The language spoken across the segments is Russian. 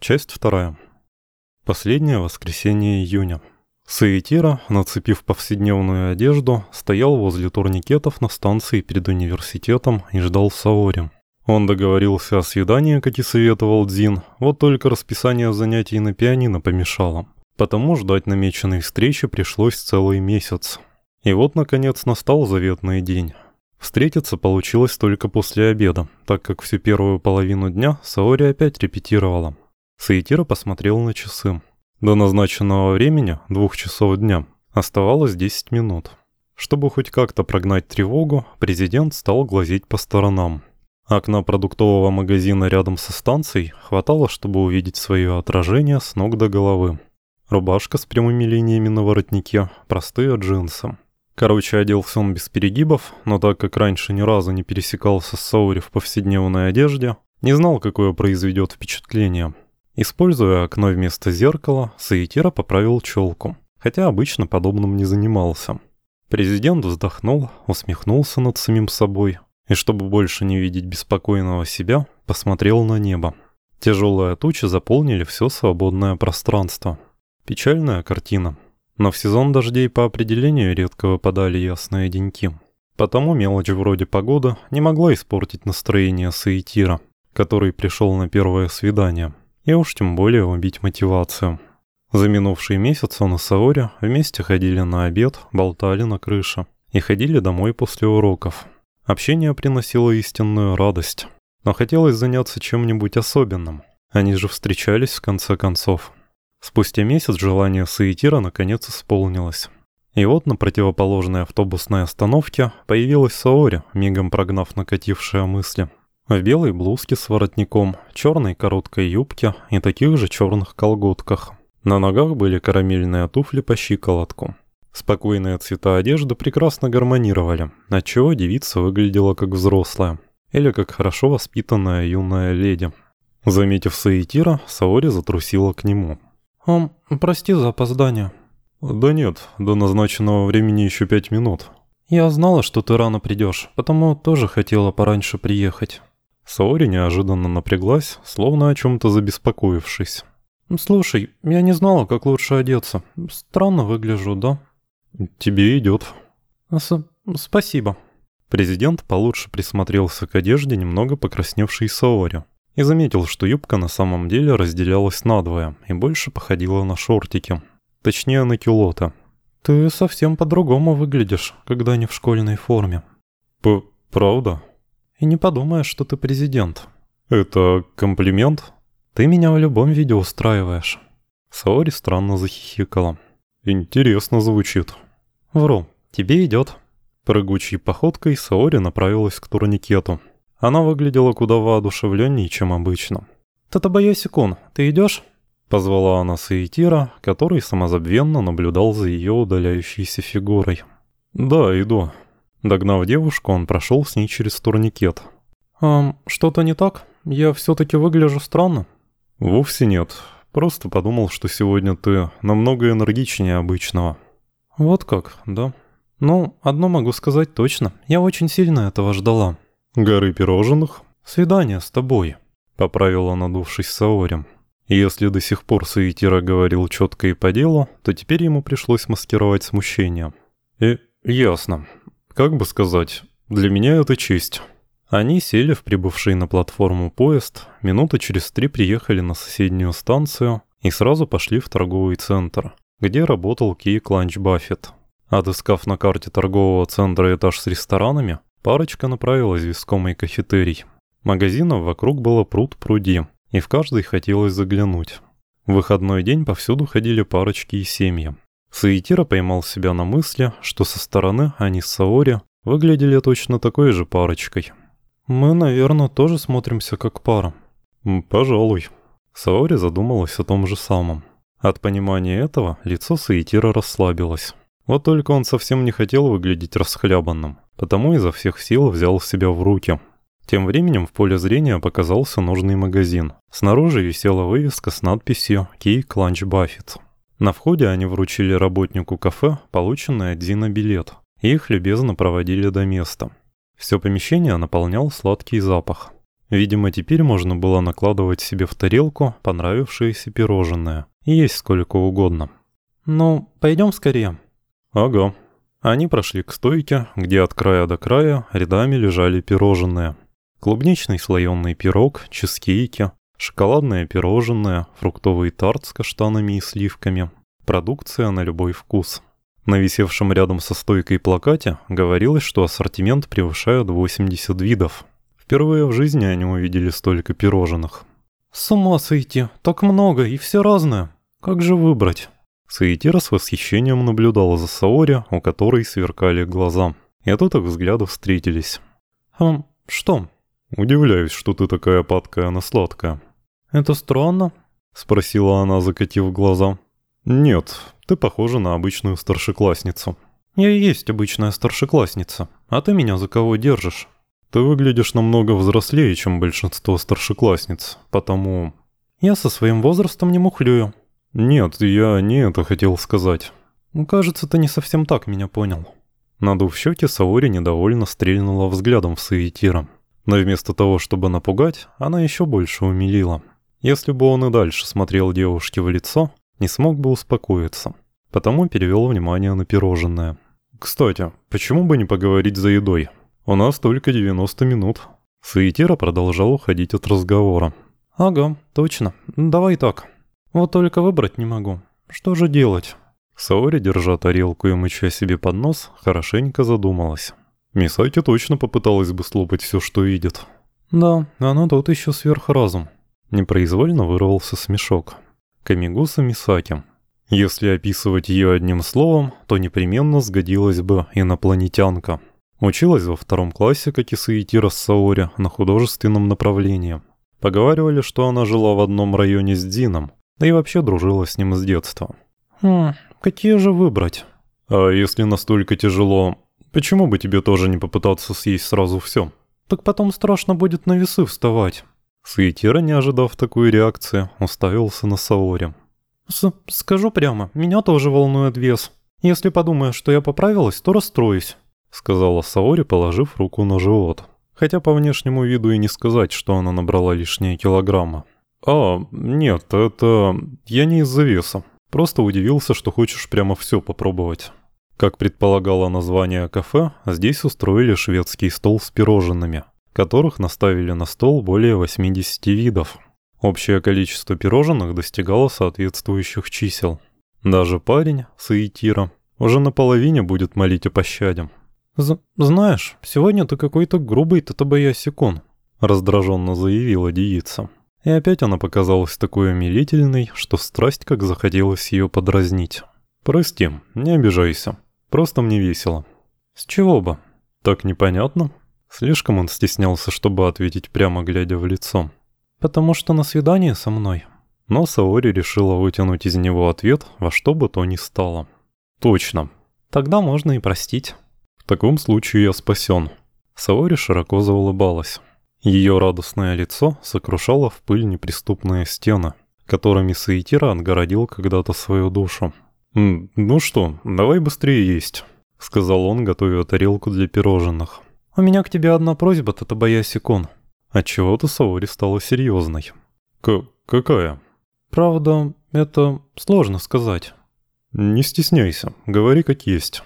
Часть вторая. Последнее воскресенье июня. Саитира, нацепив повседневную одежду, стоял возле турникетов на станции перед университетом и ждал Саори. Он договорился о свидании, как и советовал Дзин, вот только расписание занятий на пианино помешало. Потому ждать намеченной встречи пришлось целый месяц. И вот, наконец, настал заветный день. Встретиться получилось только после обеда, так как всю первую половину дня Саори опять репетировала. Саитира посмотрел на часы. До назначенного времени, двух часов дня, оставалось 10 минут. Чтобы хоть как-то прогнать тревогу, президент стал глазеть по сторонам. Окна продуктового магазина рядом со станцией хватало, чтобы увидеть свое отражение с ног до головы. Рубашка с прямыми линиями на воротнике, простые джинсы. Короче, оделся он без перегибов, но так как раньше ни разу не пересекался с Саури в повседневной одежде, не знал, какое произведет впечатление. Используя окно вместо зеркала, Саитира поправил челку, хотя обычно подобным не занимался. Президент вздохнул, усмехнулся над самим собой и, чтобы больше не видеть беспокойного себя, посмотрел на небо. Тяжелые тучи заполнили все свободное пространство. Печальная картина. Но в сезон дождей по определению редко выпадали ясные деньки. Потому мелочь вроде погоды не могла испортить настроение Саитира, который пришел на первое свидание, и уж тем более убить мотивацию. За минувший месяц он и Саори вместе ходили на обед, болтали на крыше и ходили домой после уроков. Общение приносило истинную радость, но хотелось заняться чем-нибудь особенным. Они же встречались в конце концов. Спустя месяц желание Саитира наконец исполнилось. И вот на противоположной автобусной остановке появилась Саори, мигом прогнав накатившие мысли. В белой блузке с воротником, черной короткой юбке и таких же черных колготках. На ногах были карамельные туфли по щиколотку. Спокойные цвета одежды прекрасно гармонировали, отчего девица выглядела как взрослая, или как хорошо воспитанная юная леди. Заметив Саитира, Саори затрусила к нему. «Ом, прости за опоздание». «Да нет, до назначенного времени еще пять минут». «Я знала, что ты рано придешь, потому тоже хотела пораньше приехать». Саори неожиданно напряглась, словно о чем-то забеспокоившись. «Слушай, я не знала, как лучше одеться. Странно выгляжу, да?» «Тебе идет». С «Спасибо». Президент получше присмотрелся к одежде немного покрасневшей Саори и заметил, что юбка на самом деле разделялась надвое и больше походила на шортики. Точнее, на кюлота. «Ты совсем по-другому выглядишь, когда не в школьной форме». «П... правда?» «И не подумаешь, что ты президент». «Это комплимент?» «Ты меня в любом виде устраиваешь». Саори странно захихикала. «Интересно звучит». «Вру, тебе идет». Прыгучей походкой Саори направилась к турникету. Она выглядела куда воодушевленнее, чем обычно. «Татабаясикун, ты идешь?» Позвала она Саитира, который самозабвенно наблюдал за ее удаляющейся фигурой. «Да, иду». Догнав девушку, он прошел с ней через турникет. «Эм, что-то не так? Я все-таки выгляжу странно?» «Вовсе нет. Просто подумал, что сегодня ты намного энергичнее обычного». «Вот как, да?» «Ну, одно могу сказать точно. Я очень сильно этого ждала». «Горы пирожных?» «Свидание с тобой», — поправила надувшись Саори. Если до сих пор Саитира говорил четко и по делу, то теперь ему пришлось маскировать смущение. И ясно. Как бы сказать, для меня это честь. Они сели в прибывший на платформу поезд, минуты через три приехали на соседнюю станцию и сразу пошли в торговый центр, где работал Кейк Ланч Баффет. Отыскав на карте торгового центра этаж с ресторанами, Парочка направилась в искомый кафетерий. Магазинов вокруг было пруд пруди, и в каждый хотелось заглянуть. В выходной день повсюду ходили парочки и семьи. Саитира поймал себя на мысли, что со стороны они с Саори выглядели точно такой же парочкой. «Мы, наверное, тоже смотримся как пара». «Пожалуй». Саори задумалась о том же самом. От понимания этого лицо Саитира расслабилось. Вот только он совсем не хотел выглядеть расхлябанным потому изо всех сил взял себя в руки. Тем временем в поле зрения показался нужный магазин. Снаружи висела вывеска с надписью «Кейк Ланч Баффет». На входе они вручили работнику кафе полученный от Зина билет, и их любезно проводили до места. Все помещение наполнял сладкий запах. Видимо, теперь можно было накладывать себе в тарелку понравившееся пирожное. И есть сколько угодно. «Ну, пойдем скорее». «Ага». Они прошли к стойке, где от края до края рядами лежали пирожные. Клубничный слоеный пирог, чизкейки, шоколадное пирожное, фруктовый тарт с каштанами и сливками. Продукция на любой вкус. На висевшем рядом со стойкой плакате говорилось, что ассортимент превышает 80 видов. Впервые в жизни они увидели столько пирожных. «С ума сойти, так много и все разное. Как же выбрать?» Саитира с восхищением наблюдала за Саори, у которой сверкали глаза. И тут их взгляды встретились. «Хм, что?» «Удивляюсь, что ты такая падкая на сладкое». «Это странно?» — спросила она, закатив глаза. «Нет, ты похожа на обычную старшеклассницу». «Я и есть обычная старшеклассница. А ты меня за кого держишь?» «Ты выглядишь намного взрослее, чем большинство старшеклассниц, потому...» «Я со своим возрастом не мухлюю», «Нет, я не это хотел сказать». «Кажется, ты не совсем так меня понял». Надув щеки, Саори недовольно стрельнула взглядом в Саитира. Но вместо того, чтобы напугать, она еще больше умилила. Если бы он и дальше смотрел девушке в лицо, не смог бы успокоиться. Потому перевел внимание на пирожное. «Кстати, почему бы не поговорить за едой? У нас только 90 минут». Саитира продолжал уходить от разговора. «Ага, точно. Давай так. Вот только выбрать не могу. Что же делать?» Саори, держа тарелку и мыча себе под нос, хорошенько задумалась. Мисаки точно попыталась бы слопать все, что видит. «Да, она тут еще сверхразум». Непроизвольно вырвался смешок. Камигуса Мисаки. Если описывать ее одним словом, то непременно сгодилась бы инопланетянка. Училась во втором классе, как и Саори, на художественном направлении. Поговаривали, что она жила в одном районе с Дином, да и вообще дружила с ним с детства. «Хм, какие же выбрать?» «А если настолько тяжело, почему бы тебе тоже не попытаться съесть сразу все?» «Так потом страшно будет на весы вставать». Суетира, не ожидав такой реакции, уставился на Саори. С «Скажу прямо, меня тоже волнует вес. Если подумаешь, что я поправилась, то расстроюсь», — сказала Саори, положив руку на живот. Хотя по внешнему виду и не сказать, что она набрала лишние килограммы. «А, нет, это... я не из-за веса. Просто удивился, что хочешь прямо все попробовать». Как предполагало название кафе, здесь устроили шведский стол с пирожными, которых наставили на стол более 80 видов. Общее количество пирожных достигало соответствующих чисел. Даже парень, Саитира, уже наполовине будет молить о пощаде. З «Знаешь, сегодня ты какой-то грубый татабаясикон», — раздраженно заявила девица. И опять она показалась такой умилительной, что страсть как захотелось ее подразнить. «Прости, не обижайся. Просто мне весело». «С чего бы?» «Так непонятно». Слишком он стеснялся, чтобы ответить прямо глядя в лицо. «Потому что на свидание со мной». Но Саори решила вытянуть из него ответ во что бы то ни стало. «Точно. Тогда можно и простить». «В таком случае я спасен». Саори широко заулыбалась. Ее радостное лицо сокрушало в пыль неприступные стены, которыми Саитира отгородил когда-то свою душу. «Ну что, давай быстрее есть», — сказал он, готовя тарелку для пирожных. «У меня к тебе одна просьба, Татабаяси-кун». Отчего-то Саори стала серьезной. «К... какая?» «Правда, это сложно сказать». «Не стесняйся, говори как есть».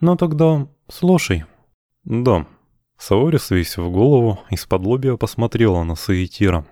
«Ну тогда слушай». «Да». Саори, свесив голову, из-под лобья посмотрела на Саитира.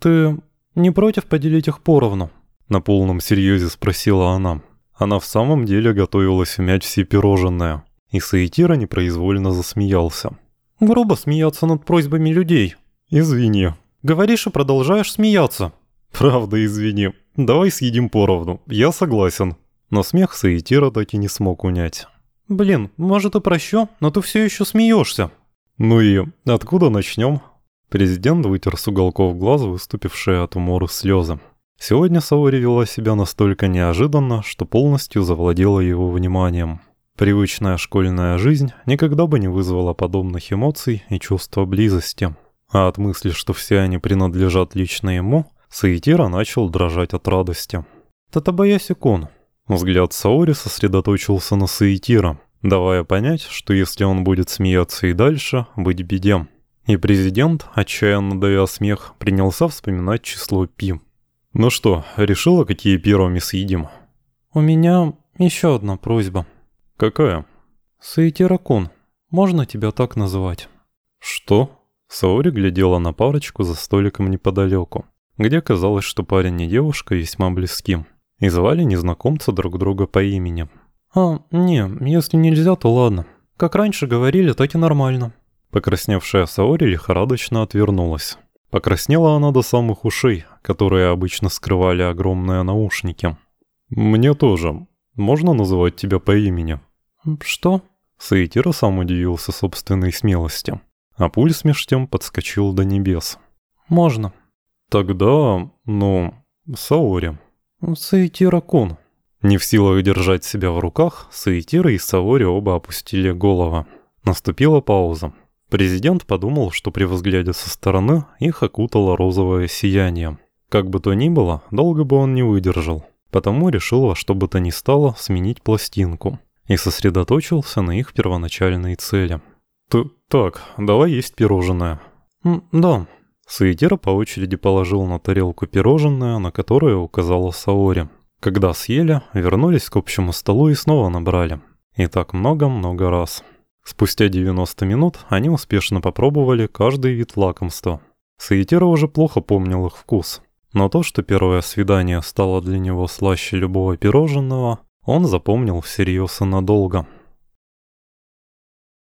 «Ты не против поделить их поровну?» На полном серьезе спросила она. Она в самом деле готовилась умять все пирожные. И Саитира непроизвольно засмеялся. «Грубо смеяться над просьбами людей». «Извини». «Говоришь и продолжаешь смеяться». «Правда, извини. Давай съедим поровну. Я согласен». Но смех Саитира так и не смог унять. «Блин, может и прощу, но ты все еще смеешься». «Ну и откуда начнем?» Президент вытер с уголков глаз выступившие от умора слезы. Сегодня Саори вела себя настолько неожиданно, что полностью завладела его вниманием. Привычная школьная жизнь никогда бы не вызвала подобных эмоций и чувства близости. А от мысли, что все они принадлежат лично ему, Саитира начал дрожать от радости. «Татабаяси-кун». Взгляд Саори сосредоточился на Саитира, давая понять, что если он будет смеяться и дальше, быть беде. И президент, отчаянно давя смех, принялся вспоминать число пи. «Ну что, решила, какие первыми съедим?» «У меня еще одна просьба». «Какая?» «Саитиракун, можно тебя так называть?» «Что?» Саори глядела на парочку за столиком неподалеку, где казалось, что парень и девушка весьма близки, и звали незнакомца друг друга по имени. «А, не, если нельзя, то ладно. Как раньше говорили, так и нормально». Покрасневшая Саори лихорадочно отвернулась. Покраснела она до самых ушей, которые обычно скрывали огромные наушники. «Мне тоже. Можно называть тебя по имени?» «Что?» Саитира сам удивился собственной смелости. А пульс меж тем подскочил до небес. «Можно». «Тогда, ну, Саори». «Саитира-кун». Не в силах держать себя в руках, Саитира и Саори оба опустили головы. Наступила пауза. Президент подумал, что при взгляде со стороны их окутало розовое сияние. Как бы то ни было, долго бы он не выдержал. Потому решил во что бы то ни стало сменить пластинку. И сосредоточился на их первоначальной цели. Т «Так, давай есть пирожное». «Да». Суетера по очереди положил на тарелку пирожное, на которое указала Саори. Когда съели, вернулись к общему столу и снова набрали. И так много-много раз. Спустя 90 минут они успешно попробовали каждый вид лакомства. Саитера уже плохо помнил их вкус. Но то, что первое свидание стало для него слаще любого пирожного, он запомнил всерьез и надолго.